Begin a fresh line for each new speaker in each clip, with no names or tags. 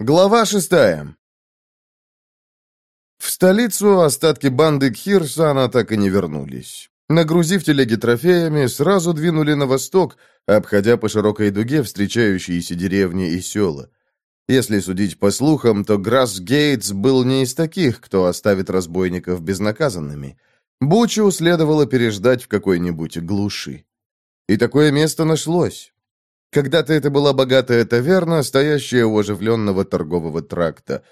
Глава шестая. В столицу остатки банды Кхирсана так и не вернулись. Нагрузив телеги трофеями, сразу двинули на восток, обходя по широкой дуге встречающиеся деревни и села. Если судить по слухам, то Грасс Гейтс был не из таких, кто оставит разбойников безнаказанными. Бучу следовало переждать в какой-нибудь глуши. И такое место нашлось. Когда-то это была богатая таверна, стоящая у оживленного торгового тракта.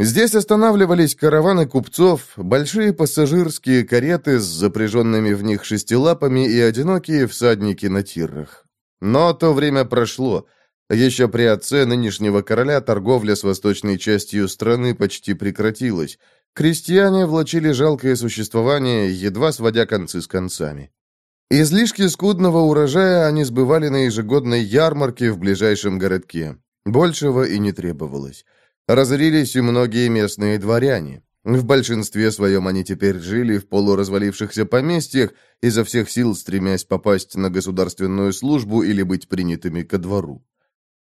Здесь останавливались караваны купцов, большие пассажирские кареты с запряженными в них шестилапами и одинокие всадники на тирах. Но то время прошло. Еще при отце нынешнего короля торговля с восточной частью страны почти прекратилась. Крестьяне влачили жалкое существование, едва сводя концы с концами. Излишки скудного урожая они сбывали на ежегодной ярмарке в ближайшем городке. Большего и не требовалось. Разорились и многие местные дворяне. В большинстве своем они теперь жили в полуразвалившихся поместьях, изо всех сил стремясь попасть на государственную службу или быть принятыми ко двору.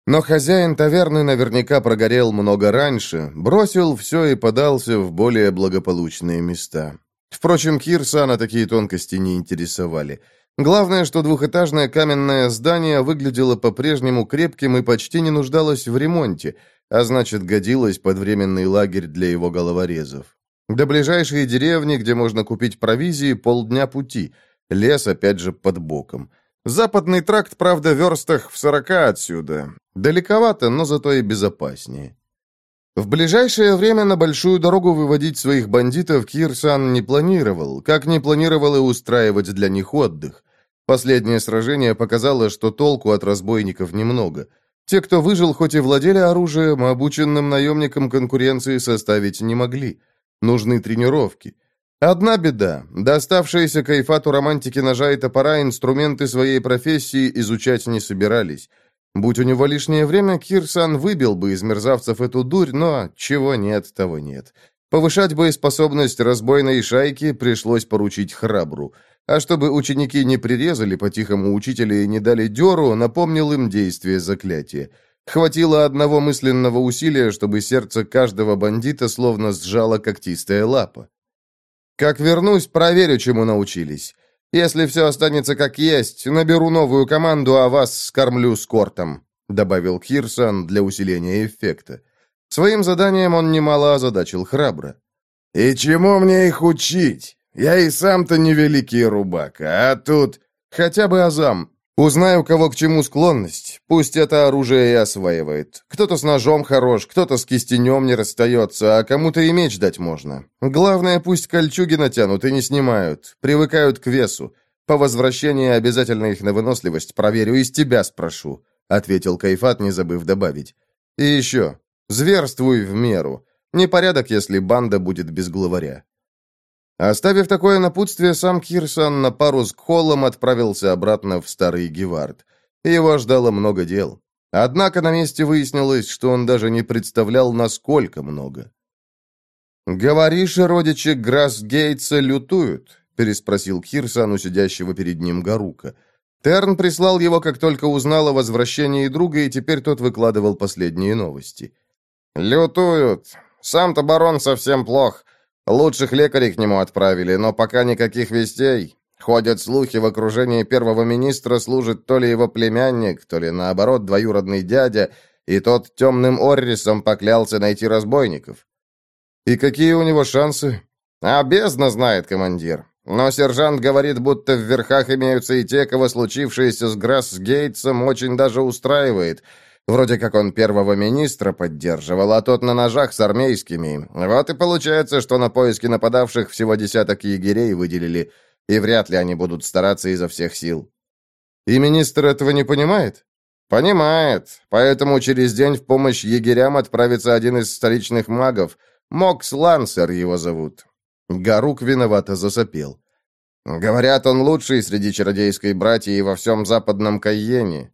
Но хозяин таверны наверняка прогорел много раньше, бросил все и подался в более благополучные места. Впрочем, Кирсана такие тонкости не интересовали. Главное, что двухэтажное каменное здание выглядело по-прежнему крепким и почти не нуждалось в ремонте, а значит, годилось под временный лагерь для его головорезов. До ближайшей деревни, где можно купить провизии, полдня пути. Лес, опять же, под боком. Западный тракт, правда, верстах в сорока отсюда. Далековато, но зато и безопаснее. В ближайшее время на большую дорогу выводить своих бандитов Кирсан не планировал, как не планировал и устраивать для них отдых. Последнее сражение показало, что толку от разбойников немного. Те, кто выжил, хоть и владели оружием, обученным наемникам конкуренции составить не могли. Нужны тренировки. Одна беда. Доставшиеся кайфату романтики ножа и топора инструменты своей профессии изучать не собирались. Будь у него лишнее время, Кирсан выбил бы из мерзавцев эту дурь, но чего нет, того нет. Повышать боеспособность разбойной шайки пришлось поручить храбру. А чтобы ученики не прирезали по-тихому учителя и не дали дёру, напомнил им действие заклятия. Хватило одного мысленного усилия, чтобы сердце каждого бандита словно сжало когтистая лапа. «Как вернусь, проверю, чему научились. Если все останется как есть, наберу новую команду, а вас скормлю с кортом», добавил Кирсон для усиления эффекта. Своим заданием он немало озадачил храбро. «И чему мне их учить? Я и сам-то не великий рубака, а тут хотя бы азам. Узнаю, кого к чему склонность. Пусть это оружие и осваивает. Кто-то с ножом хорош, кто-то с кистенем не расстается, а кому-то и меч дать можно. Главное, пусть кольчуги натянут и не снимают. Привыкают к весу. По возвращении обязательно их на выносливость проверю и с тебя спрошу», — ответил Кайфат, не забыв добавить. «И еще. Зверствуй в меру. Непорядок, если банда будет без главаря». Оставив такое напутствие, сам Кирсон на пару с Кхолом отправился обратно в Старый Гевард. Его ждало много дел. Однако на месте выяснилось, что он даже не представлял, насколько много. «Говоришь, родичи Грасгейтса лютуют?» — переспросил Кирсан у сидящего перед ним Гарука. Терн прислал его, как только узнал о возвращении друга, и теперь тот выкладывал последние новости. «Лютуют. Сам-то барон совсем плох. Лучших лекарей к нему отправили, но пока никаких вестей. Ходят слухи, в окружении первого министра служит то ли его племянник, то ли, наоборот, двоюродный дядя, и тот темным Оррисом поклялся найти разбойников. И какие у него шансы? А знает, командир. Но сержант говорит, будто в верхах имеются и те, кого случившееся с Грасс Гейтсом очень даже устраивает — Вроде как он первого министра поддерживал, а тот на ножах с армейскими. Вот и получается, что на поиски нападавших всего десяток егерей выделили, и вряд ли они будут стараться изо всех сил. И министр этого не понимает? Понимает. Поэтому через день в помощь егерям отправится один из столичных магов. Мокс Лансер его зовут. Гарук виновато засопел. Говорят, он лучший среди чародейской братьи во всем западном Кайене.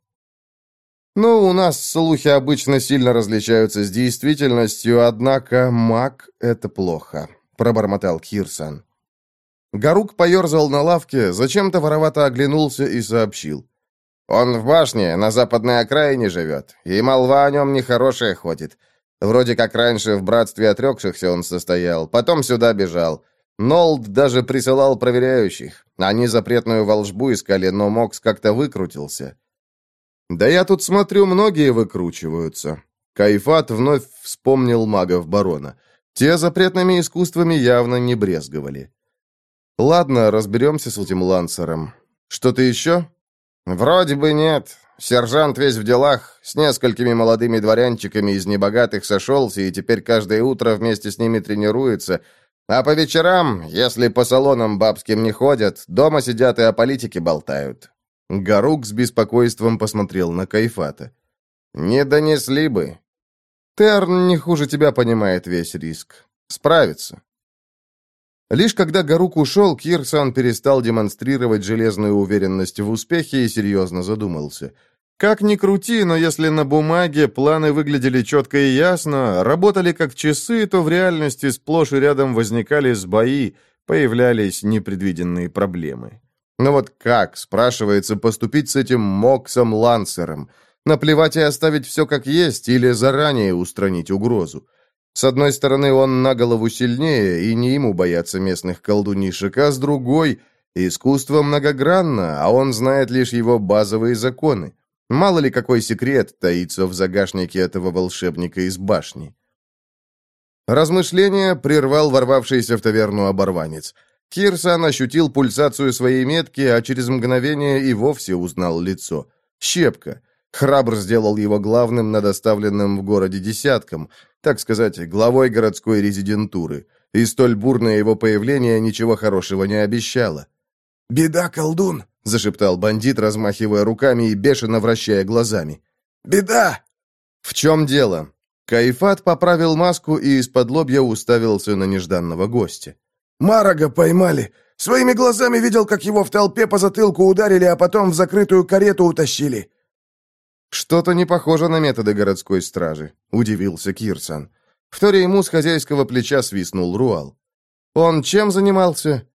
Ну, у нас слухи обычно сильно различаются с действительностью, однако маг — это плохо», — пробормотал Кирсан. Гарук поерзал на лавке, зачем-то воровато оглянулся и сообщил. «Он в башне, на западной окраине живет, и молва о нем нехорошая ходит. Вроде как раньше в братстве отрекшихся он состоял, потом сюда бежал. Нолд даже присылал проверяющих. Они запретную волжбу искали, но Мокс как-то выкрутился. Да я тут смотрю, многие выкручиваются. Кайфат вновь вспомнил магов барона. Те запретными искусствами явно не брезговали. Ладно, разберемся с этим лансером. Что-то еще? Вроде бы нет. Сержант весь в делах, с несколькими молодыми дворянчиками из небогатых сошелся и теперь каждое утро вместе с ними тренируется. А по вечерам, если по салонам бабским не ходят, дома сидят и о политике болтают. Гарук с беспокойством посмотрел на Кайфата. «Не донесли бы. Терн не хуже тебя понимает весь риск. Справится». Лишь когда Гарук ушел, Кирсан перестал демонстрировать железную уверенность в успехе и серьезно задумался. Как ни крути, но если на бумаге планы выглядели четко и ясно, работали как часы, то в реальности сплошь и рядом возникали сбои, появлялись непредвиденные проблемы. Но вот как, спрашивается, поступить с этим Моксом Лансером? Наплевать и оставить все как есть или заранее устранить угрозу? С одной стороны, он на голову сильнее, и не ему бояться местных колдунишек, а с другой, искусство многогранно, а он знает лишь его базовые законы. Мало ли какой секрет таится в загашнике этого волшебника из башни. Размышление прервал ворвавшийся в таверну оборванец. Кирсан ощутил пульсацию своей метки, а через мгновение и вовсе узнал лицо. Щепка. Храбр сделал его главным над оставленным в городе десятком – так сказать, главой городской резидентуры, и столь бурное его появление ничего хорошего не обещало.
«Беда, колдун!» — зашептал бандит, размахивая руками и бешено вращая глазами. «Беда!»
«В чем дело?» Кайфат поправил маску и из-под лобья уставился на нежданного гостя.
«Марага поймали. Своими глазами видел, как его в толпе по затылку ударили, а потом в закрытую карету утащили.
«Что-то не похоже на методы городской стражи», — удивился Кирсан. Вторе ему с хозяйского плеча свистнул Руал. «Он чем занимался?»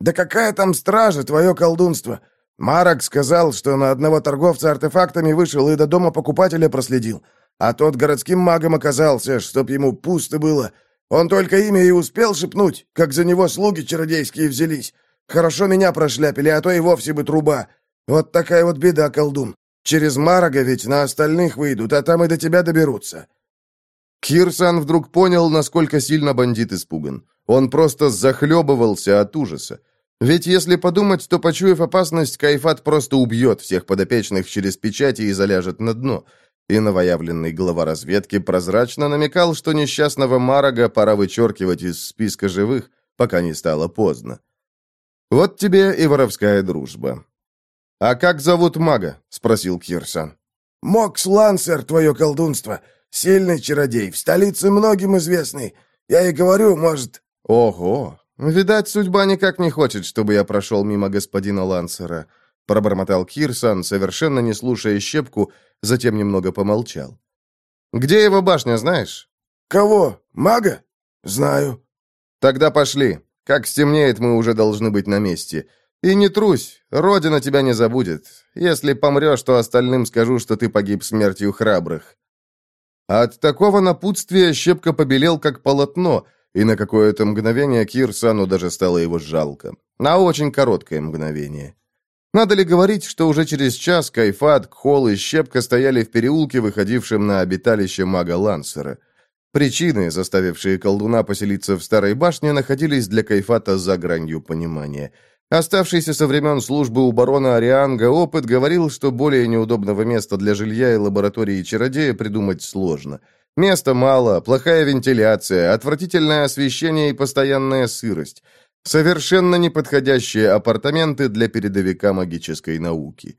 «Да какая там стража, твое колдунство? Марок сказал, что на одного торговца артефактами вышел и до дома покупателя проследил, а тот городским магом оказался, чтоб ему пусто было. Он только имя и успел шепнуть, как за него слуги чародейские взялись. Хорошо меня прошляпили, а то и вовсе бы труба. Вот такая вот беда, колдун. Через Марага ведь на остальных выйдут, а там и до тебя доберутся».
Кирсан вдруг понял, насколько сильно бандит испуган. Он просто захлебывался от ужаса. Ведь если подумать, то, почуяв опасность, Кайфат просто убьет всех подопечных через печати и заляжет на дно. И новоявленный глава разведки прозрачно намекал, что несчастного Марага пора вычеркивать из списка живых, пока не стало поздно. Вот тебе и воровская дружба. «А как зовут мага?» — спросил Кирсан.
«Мокс Лансер, твое колдунство. Сильный чародей, в столице многим известный. Я и говорю, может...»
«Ого! Видать, судьба никак не хочет, чтобы я прошел мимо господина Лансера», — пробормотал Кирсан, совершенно не слушая щепку, затем немного помолчал. «Где его башня, знаешь?»
«Кого? Мага? Знаю».
«Тогда пошли. Как стемнеет, мы уже должны быть на месте. И не трусь, Родина тебя не забудет. Если помрешь, то остальным скажу, что ты погиб смертью храбрых». От такого напутствия Щепка побелел, как полотно, и на какое-то мгновение Кирсану даже стало его жалко. На очень короткое мгновение. Надо ли говорить, что уже через час Кайфат, Кхол и Щепка стояли в переулке, выходившем на обиталище мага Лансера. Причины, заставившие колдуна поселиться в старой башне, находились для Кайфата за гранью понимания – Оставшийся со времен службы у барона Арианга опыт говорил, что более неудобного места для жилья и лаборатории чародея придумать сложно. Места мало, плохая вентиляция, отвратительное освещение и постоянная сырость. Совершенно неподходящие апартаменты для передовика магической науки.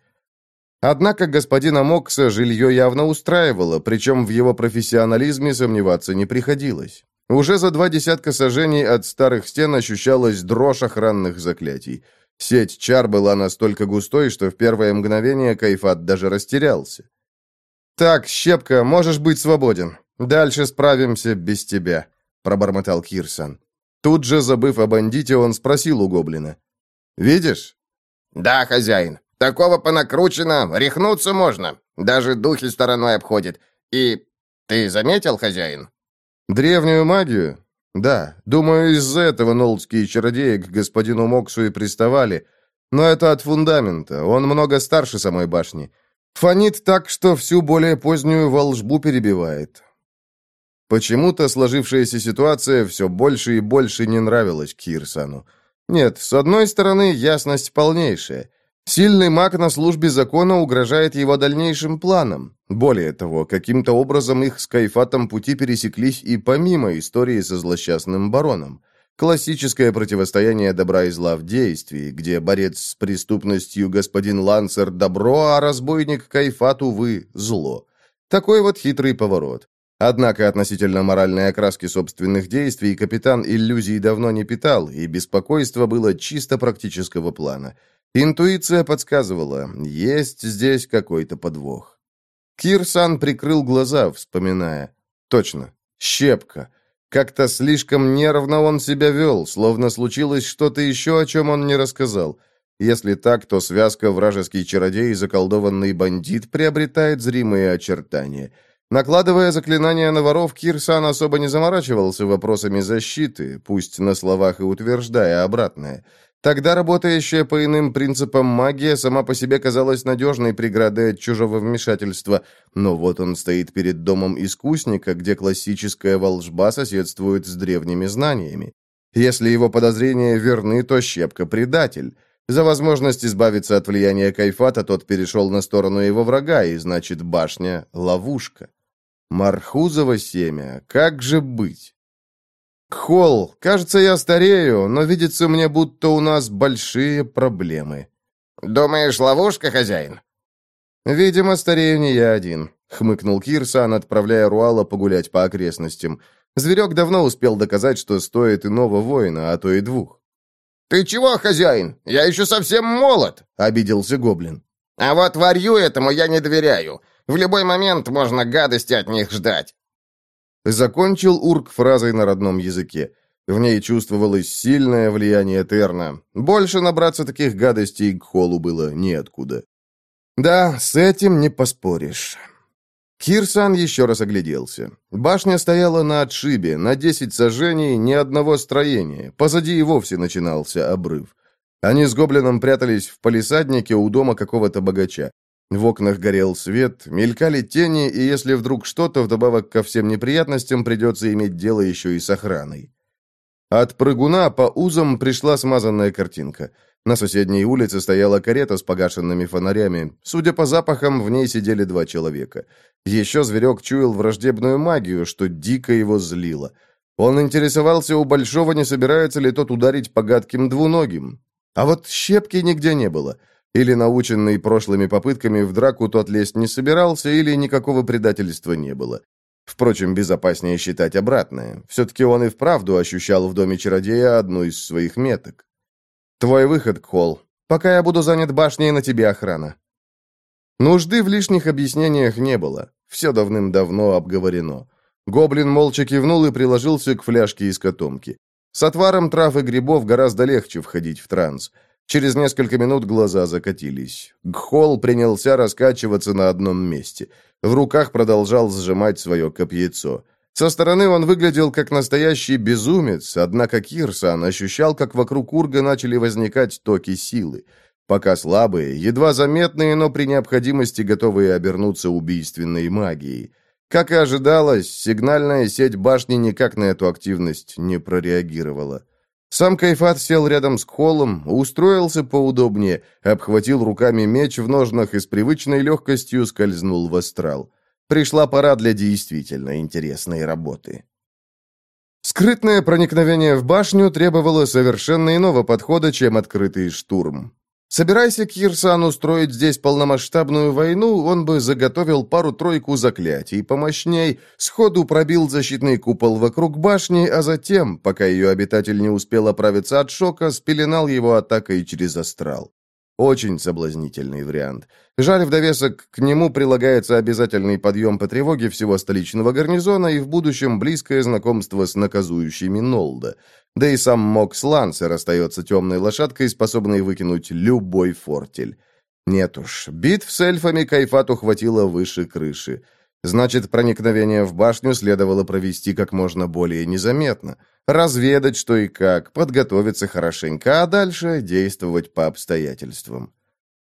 Однако господина Мокса жилье явно устраивало, причем в его профессионализме сомневаться не приходилось. Уже за два десятка сажений от старых стен ощущалась дрожь охранных заклятий. Сеть чар была настолько густой, что в первое мгновение Кайфат даже растерялся. «Так, Щепка, можешь быть свободен. Дальше справимся без тебя», — пробормотал Кирсан. Тут же, забыв о бандите, он спросил у гоблина. «Видишь?»
«Да, хозяин. Такого понакручено, рехнуться можно. Даже духи стороной обходит. И
Ты заметил, хозяин?»
«Древнюю магию? Да. Думаю, из-за этого нолдские чародеи к господину Моксу и приставали. Но это от фундамента. Он много старше самой башни. Фонит так, что всю более позднюю волжбу перебивает. Почему-то сложившаяся ситуация все больше и больше не нравилась Кирсану. Нет, с одной стороны, ясность полнейшая. Сильный маг на службе закона угрожает его дальнейшим планам. Более того, каким-то образом их с Кайфатом пути пересеклись и помимо истории со злосчастным бароном. Классическое противостояние добра и зла в действии, где борец с преступностью господин Лансер – добро, а разбойник Кайфат, увы, зло. Такой вот хитрый поворот. Однако относительно моральной окраски собственных действий капитан иллюзий давно не питал, и беспокойство было чисто практического плана. Интуиция подсказывала, есть здесь какой-то подвох. Кирсан прикрыл глаза, вспоминая. Точно, щепка. Как-то слишком нервно он себя вел, словно случилось что-то еще, о чем он не рассказал. Если так, то связка вражеский чародей и заколдованный бандит приобретает зримые очертания – Накладывая заклинания на воров, Кирсан особо не заморачивался вопросами защиты, пусть на словах и утверждая обратное. Тогда работающая по иным принципам магия сама по себе казалась надежной преградой от чужого вмешательства, но вот он стоит перед домом искусника, где классическая волжба соседствует с древними знаниями. Если его подозрения верны, то щепка предатель. За возможность избавиться от влияния Кайфата тот перешел на сторону его врага, и значит башня — ловушка. Мархузово семя, как же быть? Кхол, кажется, я старею, но видится мне, будто у нас большие проблемы.
Думаешь, ловушка, хозяин?
Видимо, старею не я один, хмыкнул Кирсан, отправляя Руала погулять по окрестностям. Зверек давно успел доказать, что стоит иного воина, а то и двух.
«Ты чего, хозяин? Я еще совсем молод!» — обиделся гоблин. «А вот варью этому я не доверяю. В любой момент можно гадости от них ждать».
Закончил Урк фразой на родном языке. В ней чувствовалось сильное влияние Терна. Больше набраться таких гадостей к Холу было неоткуда. Да, с этим не поспоришь. Кирсан еще раз огляделся. Башня стояла на отшибе, на десять сажений, ни одного строения. Позади и вовсе начинался обрыв. Они с гоблином прятались в палисаднике у дома какого-то богача. В окнах горел свет, мелькали тени, и если вдруг что-то, вдобавок ко всем неприятностям, придется иметь дело еще и с охраной. От прыгуна по узам пришла смазанная картинка. На соседней улице стояла карета с погашенными фонарями. Судя по запахам, в ней сидели два человека. Еще зверек чуял враждебную магию, что дико его злило. Он интересовался у Большого, не собирается ли тот ударить по гадким двуногим. А вот щепки нигде не было — или, наученный прошлыми попытками, в драку тот лезть не собирался, или никакого предательства не было. Впрочем, безопаснее считать обратное. Все-таки он и вправду ощущал в доме чародея одну из своих меток. «Твой выход, Кхол. Пока я буду занят башней, на тебе охрана». Нужды в лишних объяснениях не было. Все давным-давно обговорено. Гоблин молча кивнул и приложился к фляжке из котомки. С отваром трав и грибов гораздо легче входить в транс. Через несколько минут глаза закатились. Гхол принялся раскачиваться на одном месте. В руках продолжал сжимать свое копьецо. Со стороны он выглядел как настоящий безумец, однако Кирсан ощущал, как вокруг Урга начали возникать токи силы. Пока слабые, едва заметные, но при необходимости готовые обернуться убийственной магией. Как и ожидалось, сигнальная сеть башни никак на эту активность не прореагировала. Сам Кайфат сел рядом с Холлом, устроился поудобнее, обхватил руками меч в ножнах и с привычной легкостью скользнул в астрал. Пришла пора для действительно интересной работы. Скрытное проникновение в башню требовало совершенно иного подхода, чем открытый штурм. Собирайся Кирсан устроить здесь полномасштабную войну, он бы заготовил пару-тройку заклятий помощней, сходу пробил защитный купол вокруг башни, а затем, пока ее обитатель не успел оправиться от шока, спеленал его атакой через астрал. Очень соблазнительный вариант. Жаль, в довесок к нему прилагается обязательный подъем по тревоге всего столичного гарнизона и в будущем близкое знакомство с наказующими Нолда. Да и сам Мокс Лансер остается темной лошадкой, способной выкинуть любой фортель. Нет уж, битв с эльфами Кайфату хватило выше крыши. Значит, проникновение в башню следовало провести как можно более незаметно. Разведать, что и как, подготовиться хорошенько, а дальше действовать по обстоятельствам.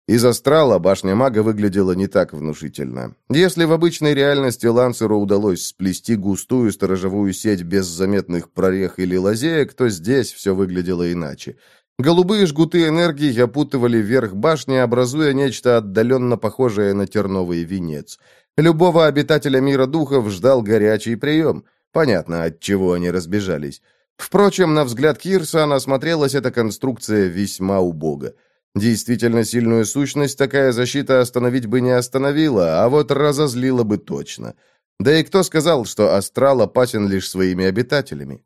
Из астрала башня мага выглядела не так внушительно. Если в обычной реальности Лансеру удалось сплести густую сторожевую сеть без заметных прорех или лазеек, то здесь все выглядело иначе. Голубые жгуты энергии опутывали верх башни, образуя нечто отдаленно похожее на терновый венец. Любого обитателя мира духов ждал горячий прием. Понятно, от чего они разбежались. Впрочем, на взгляд Кирсана смотрелась эта конструкция весьма убого. Действительно сильную сущность такая защита остановить бы не остановила, а вот разозлила бы точно. Да и кто сказал, что астрал опасен лишь своими обитателями?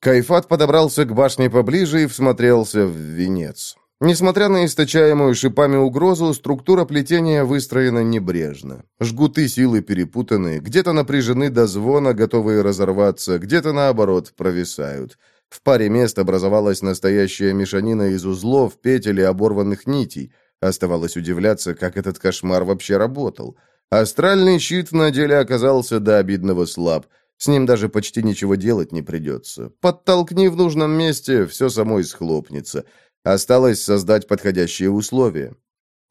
Кайфат подобрался к башне поближе и всмотрелся в венец. Несмотря на источаемую шипами угрозу, структура плетения выстроена небрежно. Жгуты силы перепутаны, где-то напряжены до звона, готовые разорваться, где-то, наоборот, провисают. В паре мест образовалась настоящая мешанина из узлов, петель и оборванных нитей. Оставалось удивляться, как этот кошмар вообще работал. Астральный щит на деле оказался до обидного слаб. С ним даже почти ничего делать не придется. Подтолкни в нужном месте, все само и схлопнется. Осталось создать подходящие условия.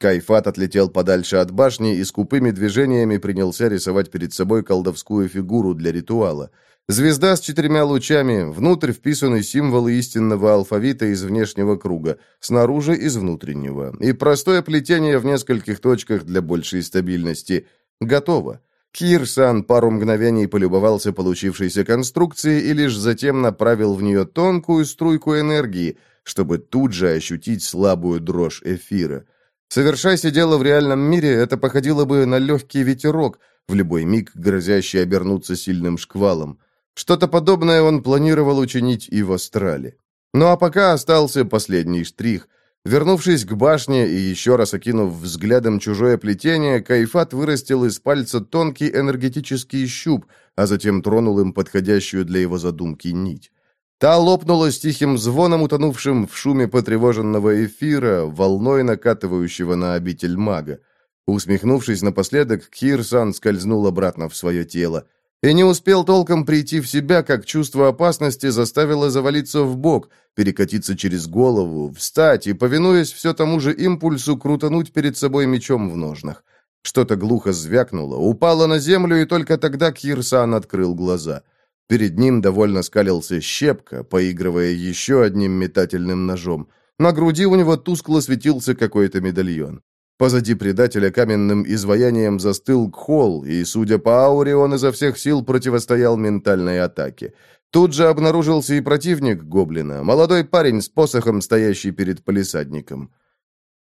Кайфат отлетел подальше от башни и скупыми движениями принялся рисовать перед собой колдовскую фигуру для ритуала. Звезда с четырьмя лучами, внутрь вписаны символы истинного алфавита из внешнего круга, снаружи из внутреннего, и простое плетение в нескольких точках для большей стабильности. Готово. Кирсан пару мгновений полюбовался получившейся конструкцией и лишь затем направил в нее тонкую струйку энергии, чтобы тут же ощутить слабую дрожь эфира. Совершайся дело в реальном мире, это походило бы на легкий ветерок, в любой миг грозящий обернуться сильным шквалом. Что-то подобное он планировал учинить и в Астрале. Ну а пока остался последний штрих. Вернувшись к башне и еще раз окинув взглядом чужое плетение, Кайфат вырастил из пальца тонкий энергетический щуп, а затем тронул им подходящую для его задумки нить. Та лопнула с тихим звоном, утонувшим в шуме потревоженного эфира, волной накатывающего на обитель мага. Усмехнувшись напоследок, Кирсан скользнул обратно в свое тело. И не успел толком прийти в себя, как чувство опасности заставило завалиться в бок, перекатиться через голову, встать и, повинуясь все тому же импульсу, крутануть перед собой мечом в ножнах. Что-то глухо звякнуло, упало на землю, и только тогда Кирсан открыл глаза. Перед ним довольно скалился щепка, поигрывая еще одним метательным ножом. На груди у него тускло светился какой-то медальон. Позади предателя каменным изваянием застыл Кхол, и, судя по ауре, он изо всех сил противостоял ментальной атаке. Тут же обнаружился и противник гоблина, молодой парень с посохом, стоящий перед полисадником.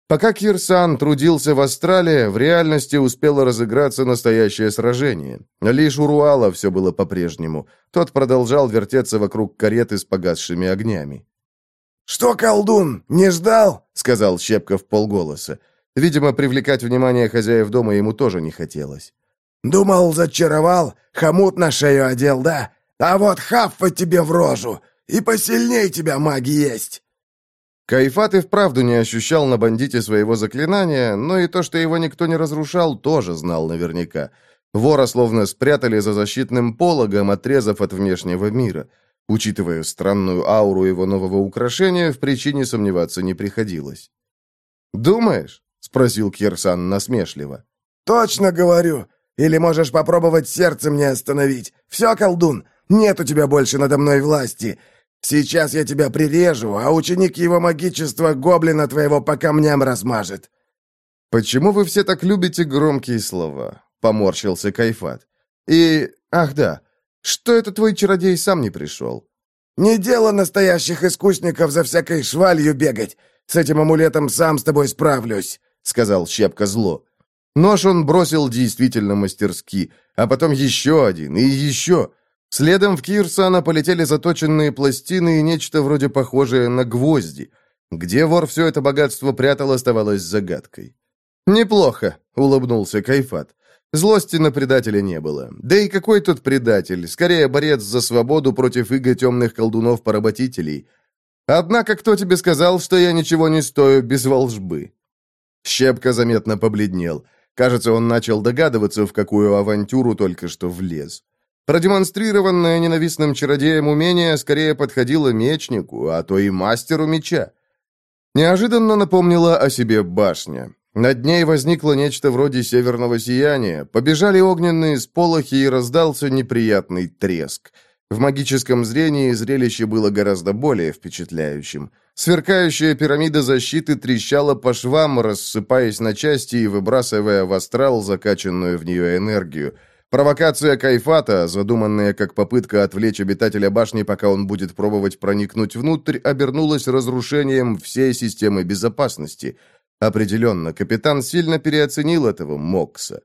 Пока Кирсан трудился в Астрале, в реальности успело разыграться настоящее сражение. Лишь у Руала все было по-прежнему. Тот продолжал вертеться вокруг кареты с погасшими огнями.
«Что, колдун, не ждал?» — сказал
Щепка в полголоса. Видимо, привлекать внимание хозяев дома ему тоже не хотелось.
«Думал, зачаровал, хомут на шею одел, да? А вот хаффа тебе в рожу, и посильней тебя маги есть!»
Кайфат и вправду не ощущал на бандите своего заклинания, но и то, что его никто не разрушал, тоже знал наверняка. Вора словно спрятали за защитным пологом, отрезав от внешнего мира. Учитывая странную ауру его нового украшения, в причине сомневаться не приходилось. «Думаешь?» — спросил Кирсан насмешливо.
«Точно говорю. Или можешь попробовать сердце мне остановить. Все, колдун, нет у тебя больше надо мной власти. Сейчас я тебя прирежу, а ученик его магичества гоблина твоего по камням размажет».
«Почему вы все так любите громкие слова?» — поморщился Кайфат. «И... Ах да, что это твой чародей сам не пришел?»
«Не дело настоящих искусников за всякой швалью бегать. С этим амулетом сам с тобой справлюсь сказал Щепка зло. Нож он бросил действительно мастерски, а потом еще один и еще. Следом в Кирсана полетели заточенные пластины и нечто вроде похожее на гвозди. Где вор все это богатство прятал, оставалось загадкой. «Неплохо», — улыбнулся Кайфат. Злости на предателя не было. Да и какой тут предатель? Скорее, борец за свободу против иго темных колдунов-поработителей. Однако кто тебе сказал, что я ничего не стою без волжбы? Щепка заметно побледнел.
Кажется, он начал догадываться, в какую авантюру только что влез. Продемонстрированное ненавистным чародеем умение скорее подходило мечнику, а то и мастеру меча. Неожиданно напомнила о себе башня. Над ней возникло нечто вроде северного сияния, побежали огненные сполохи и раздался неприятный треск. В магическом зрении зрелище было гораздо более впечатляющим. Сверкающая пирамида защиты трещала по швам, рассыпаясь на части и выбрасывая в астрал закачанную в нее энергию – Провокация Кайфата, задуманная как попытка отвлечь обитателя башни, пока он будет пробовать проникнуть внутрь, обернулась разрушением всей системы безопасности. Определенно, капитан сильно переоценил этого Мокса.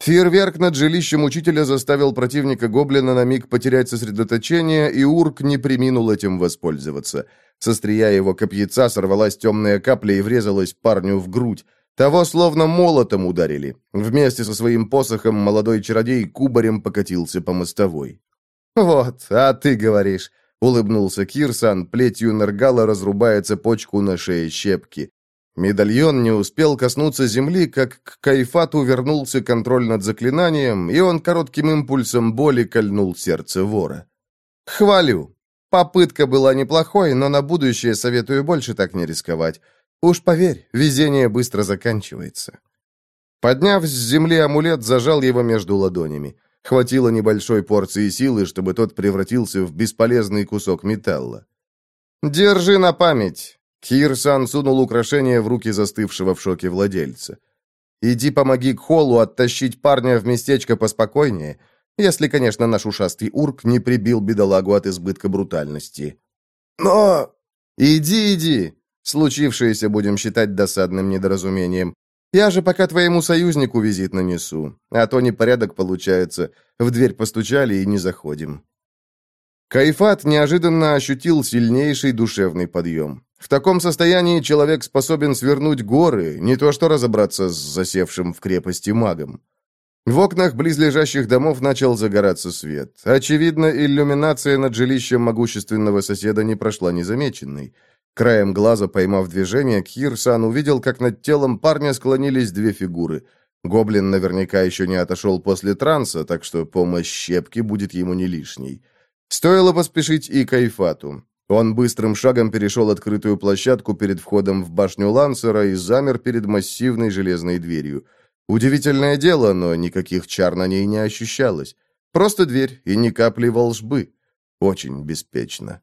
Фейерверк над жилищем учителя заставил противника Гоблина на миг потерять сосредоточение, и Урк не приминул этим воспользоваться. Со стрия его копьяца сорвалась темная капля и врезалась парню в грудь. Того словно молотом ударили. Вместе со своим посохом молодой чародей кубарем покатился по мостовой. «Вот, а ты говоришь», — улыбнулся Кирсан, плетью Нергала разрубая цепочку на шее щепки. Медальон не успел коснуться земли, как к Кайфату вернулся контроль над заклинанием, и он коротким импульсом боли кольнул сердце вора. «Хвалю. Попытка была неплохой, но на будущее советую больше так не рисковать. Уж поверь, везение быстро заканчивается. Подняв с земли амулет, зажал его между ладонями. Хватило небольшой порции силы, чтобы тот превратился в бесполезный кусок металла. «Держи на память!» Кирсан сунул украшение в руки застывшего в шоке владельца. «Иди помоги к холлу оттащить парня в местечко поспокойнее, если, конечно, наш ушастый урк не прибил бедолагу от избытка брутальности».
«Но...»
«Иди, иди!» Случившееся будем считать досадным недоразумением. Я же пока твоему союзнику визит нанесу, а то непорядок получается. В дверь постучали и не заходим». Кайфат неожиданно ощутил сильнейший душевный подъем. В таком состоянии человек способен свернуть горы, не то что разобраться с засевшим в крепости магом. В окнах близлежащих домов начал загораться свет. Очевидно, иллюминация над жилищем могущественного соседа не прошла незамеченной. Краем глаза, поймав движение, Кирсан увидел, как над телом парня склонились две фигуры. Гоблин наверняка еще не отошел после транса, так что помощь щепки будет ему не лишней. Стоило поспешить и Кайфату. Он быстрым шагом перешел открытую площадку перед входом в башню Лансера и замер перед массивной железной дверью. Удивительное дело, но никаких чар на ней не ощущалось. Просто дверь и ни капли волжбы. Очень беспечно.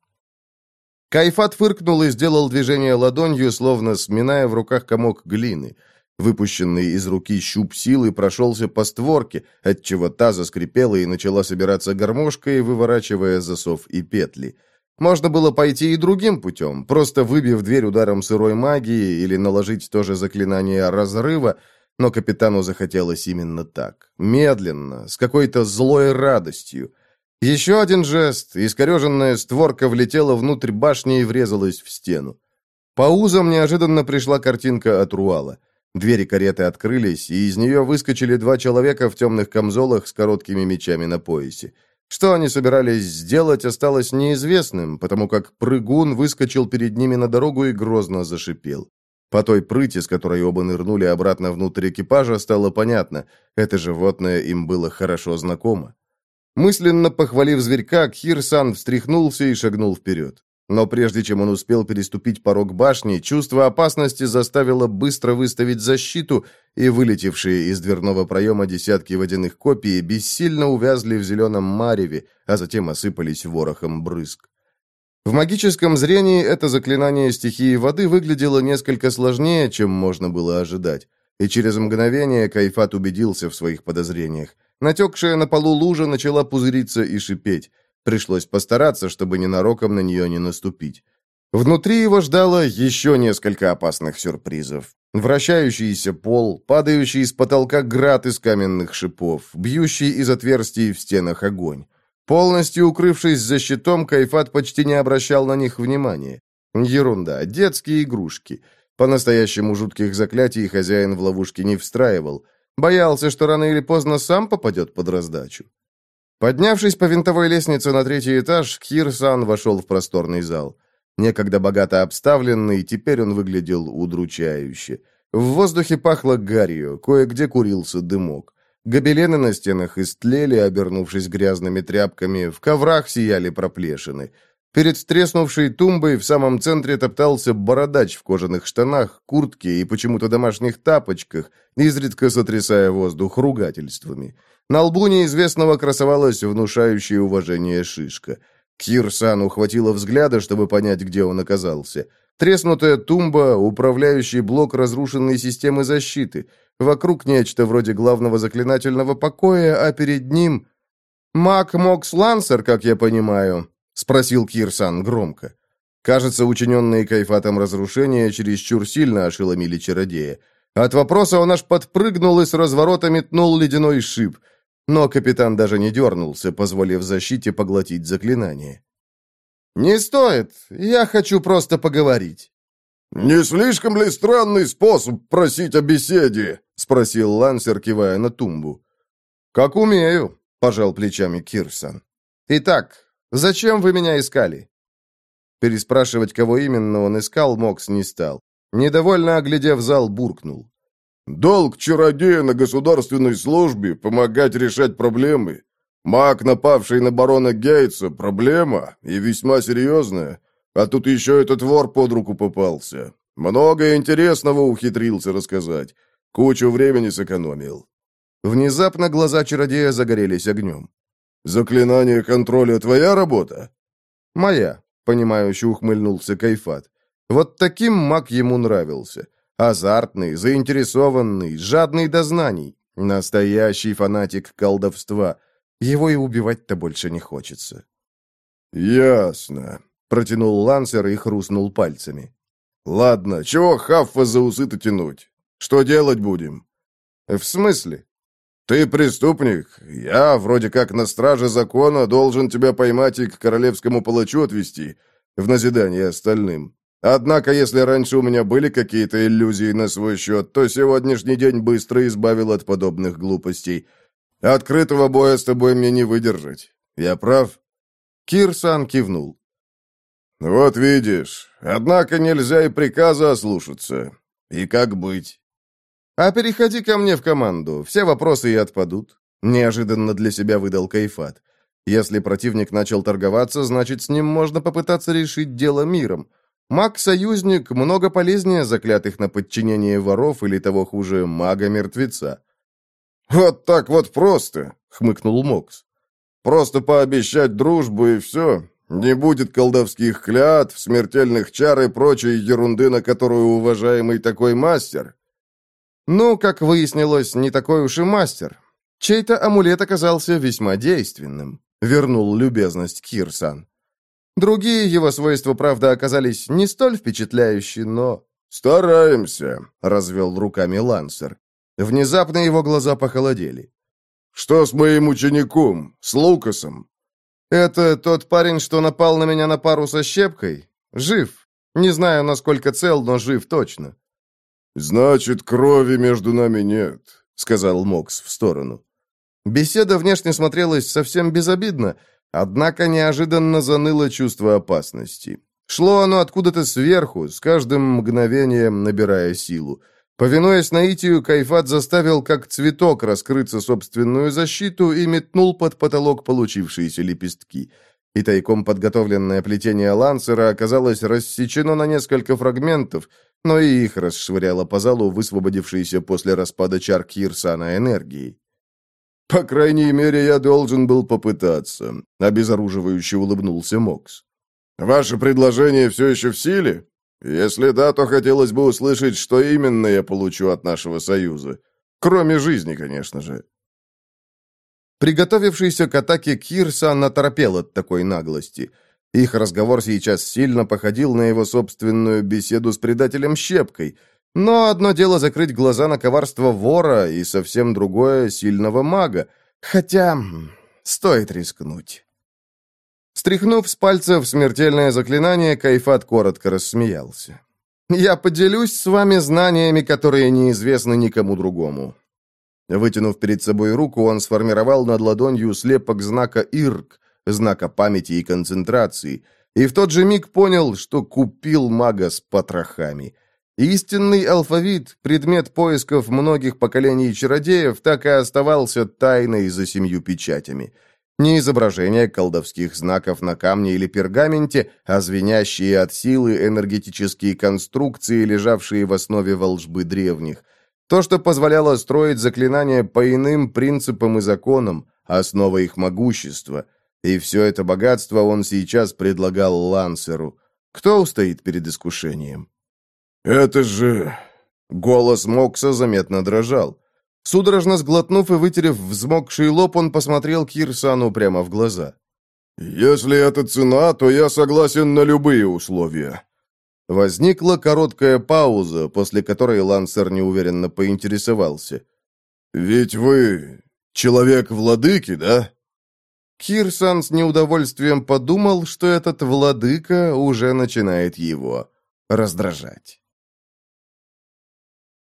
Кайфат фыркнул и сделал движение ладонью, словно сминая в руках комок глины. Выпущенный из руки щуп силы прошелся по створке, отчего та заскрипела и начала собираться гармошкой, выворачивая засов и петли. Можно было пойти и другим путем, просто выбив дверь ударом сырой магии или наложить то же заклинание разрыва, но капитану захотелось именно так. Медленно, с какой-то злой радостью. Еще один жест, искореженная створка влетела внутрь башни и врезалась в стену. По узам неожиданно пришла картинка от Руала. Двери кареты открылись, и из нее выскочили два человека в темных камзолах с короткими мечами на поясе. Что они собирались сделать, осталось неизвестным, потому как прыгун выскочил перед ними на дорогу и грозно зашипел. По той прыти, с которой оба нырнули обратно внутрь экипажа, стало понятно, это животное им было хорошо знакомо. Мысленно похвалив зверька, Кирсан встряхнулся и шагнул вперед. Но прежде чем он успел переступить порог башни, чувство опасности заставило быстро выставить защиту, и вылетевшие из дверного проема десятки водяных копий бессильно увязли в зеленом мареве, а затем осыпались ворохом брызг. В магическом зрении это заклинание стихии воды выглядело несколько сложнее, чем можно было ожидать, и через мгновение Кайфат убедился в своих подозрениях. Натекшая на полу лужа начала пузыриться и шипеть. Пришлось постараться, чтобы ненароком на нее не наступить. Внутри его ждало еще несколько опасных сюрпризов. Вращающийся пол, падающий из потолка град из каменных шипов, бьющий из отверстий в стенах огонь. Полностью укрывшись за щитом, Кайфат почти не обращал на них внимания. Ерунда, детские игрушки. По-настоящему жутких заклятий хозяин в ловушке не встраивал. Боялся, что рано или поздно сам попадет под раздачу. Поднявшись по винтовой лестнице на третий этаж, Кирсан вошел в просторный зал. Некогда богато обставленный, теперь он выглядел удручающе. В воздухе пахло гарью, кое-где курился дымок. Гобелены на стенах истлели, обернувшись грязными тряпками, в коврах сияли проплешины. Перед треснувшей тумбой в самом центре топтался бородач в кожаных штанах, куртке и почему-то домашних тапочках, изредка сотрясая воздух ругательствами. На лбу неизвестного красовалась внушающая уважение шишка. Кирсану хватило взгляда, чтобы понять, где он оказался. Треснутая тумба, управляющий блок разрушенной системы защиты. Вокруг нечто вроде главного заклинательного покоя, а перед ним... «Маг Мокс Лансер, как я понимаю», — спросил Кирсан громко. Кажется, учиненные кайфатом разрушения чересчур сильно ошеломили чародея. От вопроса он аж подпрыгнул и с разворота метнул ледяной шип — но капитан даже не дернулся, позволив защите поглотить заклинание. «Не стоит, я хочу просто поговорить».
«Не слишком ли странный способ просить о беседе?» — спросил Лансер, кивая на тумбу.
«Как умею», — пожал плечами Кирсон. «Итак, зачем вы меня искали?» Переспрашивать, кого именно он искал, Мокс не стал. Недовольно оглядев зал, буркнул.
Долг чародея на государственной службе — помогать решать проблемы. Маг, напавший на барона Гейтса, — проблема, и весьма серьезная. А тут еще этот вор под руку попался. Много интересного ухитрился рассказать. Кучу времени сэкономил.
Внезапно глаза чародея загорелись огнем.
«Заклинание контроля — твоя работа?»
«Моя», — понимающе ухмыльнулся Кайфат. Вот таким маг ему нравился. Азартный, заинтересованный, жадный до знаний. Настоящий фанатик колдовства. Его и убивать-то больше не хочется.
«Ясно», — протянул Лансер и хрустнул пальцами. «Ладно, чего Хаффа за усы-то тянуть? Что делать будем?»
«В смысле?»
«Ты преступник. Я, вроде как на страже закона, должен тебя поймать и к королевскому палачу отвезти, в назидание остальным. Однако, если раньше у меня были какие-то иллюзии на свой счет, то сегодняшний день быстро избавил от подобных глупостей. Открытого боя с тобой мне не выдержать. Я прав?»
Кирсан кивнул.
«Вот видишь. Однако нельзя и приказа ослушаться. И как быть?»
«А переходи ко мне в команду. Все вопросы и отпадут». Неожиданно для себя выдал Кайфат. «Если противник начал торговаться, значит, с ним можно попытаться решить дело миром». Маг-союзник много полезнее заклятых на подчинение воров или того хуже мага-мертвеца.
«Вот так вот просто!» — хмыкнул Мокс. «Просто пообещать дружбу и все. Не будет колдовских клятв, смертельных чар и прочей ерунды, на которую уважаемый такой мастер».
Ну, как выяснилось, не такой уж и мастер. Чей-то амулет оказался весьма действенным. Вернул любезность Кирсан. Другие его свойства, правда, оказались не столь впечатляющие, но...
«Стараемся», — развел руками Лансер.
Внезапно его глаза похолодели.
«Что с моим учеником? С Лукасом?»
«Это тот парень, что напал на меня на пару со щепкой? Жив. Не знаю, насколько цел, но жив точно».
«Значит, крови между нами нет», — сказал Мокс в сторону.
Беседа внешне смотрелась совсем безобидно, Однако неожиданно заныло чувство опасности. Шло оно откуда-то сверху, с каждым мгновением набирая силу. Повинуясь наитию, Кайфат заставил как цветок раскрыться собственную защиту и метнул под потолок получившиеся лепестки. И тайком подготовленное плетение лансера оказалось рассечено на несколько фрагментов, но и их расшвыряло по залу высвободившиеся после распада чар Кирсана энергии.
«По крайней мере, я должен был попытаться», — обезоруживающе улыбнулся Мокс. «Ваше предложение все еще в силе? Если да, то хотелось бы услышать, что именно я получу от нашего союза. Кроме жизни, конечно же».
Приготовившийся к атаке Кирса наторопел от такой наглости. Их разговор сейчас сильно походил на его собственную беседу с предателем Щепкой — но одно дело закрыть глаза на коварство вора, и совсем другое — сильного мага. Хотя стоит рискнуть. Стряхнув с пальцев смертельное заклинание, Кайфат коротко рассмеялся. «Я поделюсь с вами знаниями, которые неизвестны никому другому». Вытянув перед собой руку, он сформировал над ладонью слепок знака «Ирк», знака памяти и концентрации, и в тот же миг понял, что купил мага с потрохами — Истинный алфавит, предмет поисков многих поколений чародеев, так и оставался тайной за семью печатями. Не изображение колдовских знаков на камне или пергаменте, а звенящие от силы энергетические конструкции, лежавшие в основе волжбы древних. То, что позволяло строить заклинания по иным принципам и законам, основа их могущества. И все это богатство он сейчас предлагал Лансеру. Кто устоит перед искушением?
«Это же...»
Голос Мокса заметно дрожал. Судорожно сглотнув и вытерев взмокший лоб, он посмотрел Кирсану прямо в глаза.
«Если это цена, то я согласен на любые условия».
Возникла короткая пауза, после которой Лансер неуверенно поинтересовался.
«Ведь вы человек владыки, да?»
Кирсан с неудовольствием подумал, что этот владыка уже начинает его раздражать.